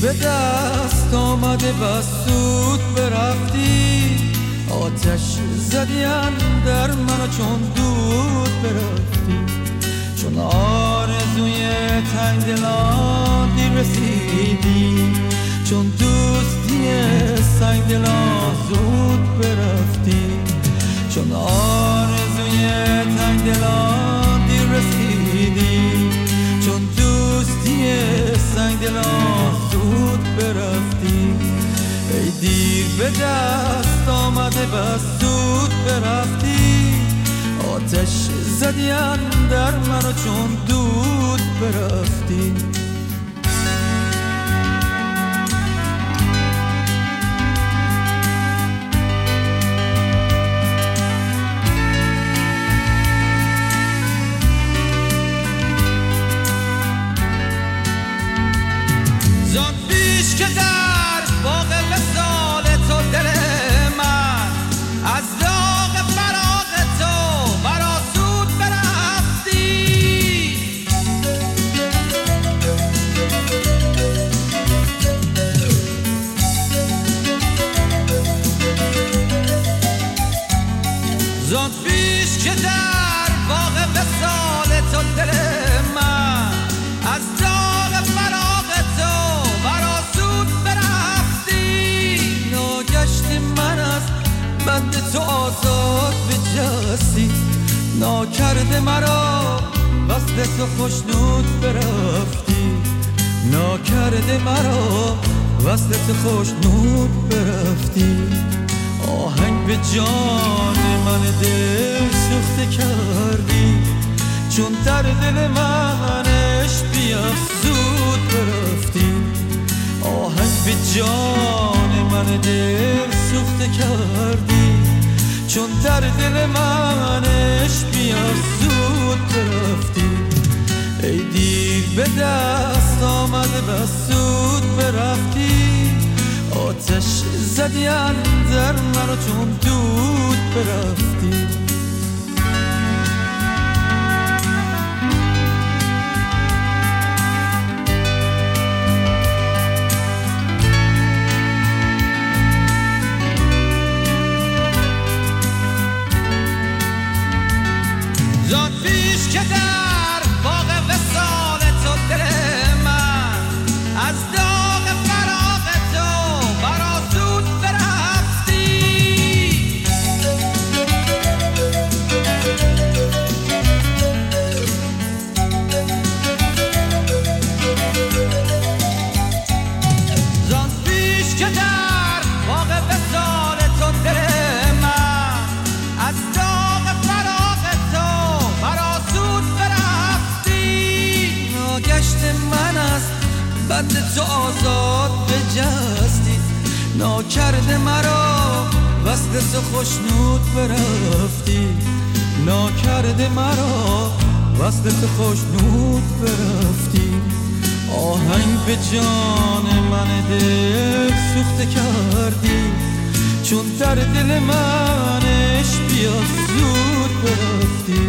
به دست آمده و سود برفتی. آتش زدیم در من چون دود برفتی. چون آرزوی تنگ دلان رسیدی. چون دوستی سنگ دلان زود برفتی. چون آرزوی دیر به دست آمده و زود برفتی. آتش زدیم در منو چون دود برفتی. زان پیش که در باغ وسال تو دل من. از داغ فراغ تو مرا سود برفتی. ناگشت من از بند تو آزاد بجستی. ناکرده مرا وصل تو خوشنود برفتی. ناکرده مرا وصل تو خوشنود برفتی. آهنگ به جان من دل سوخته کردی. چون در دل منش بیافزود برفتی. آهنگ به جان من دل سوخته کردی. چون در دل منش بیافزود برفتی. ای دیر به دست آمده و سود برفتی. آتش زدیم در منو چون دود برفتی. که در باغ وسال تو دل من. از داغ فراغ تو مرا زود برفتی. ناگشت من از بند تو آزاد بجستی. ناکرده مرا وصل تو خوشنود برفتی. ناکرده مرا وصل تو خوشنود برفتی. آهنگ به جان من دل سوخته کردی. چون در دل منش بیا زود برفتی.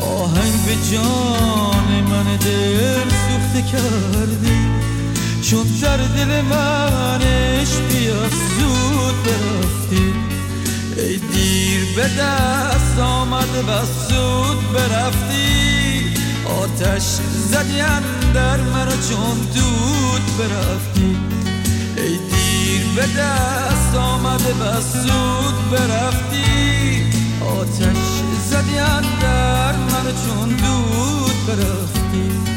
آهنگ به جان من دل سوخته کردی. چون در دل منش بیا زود برفتی. ای دیر به دست آمده و زود برفتی. آتش زدیم در منو چون دود برفتی. ای دیر به دست آمده و زود برفتی. آتش زدیم در منو چون دود برفتی.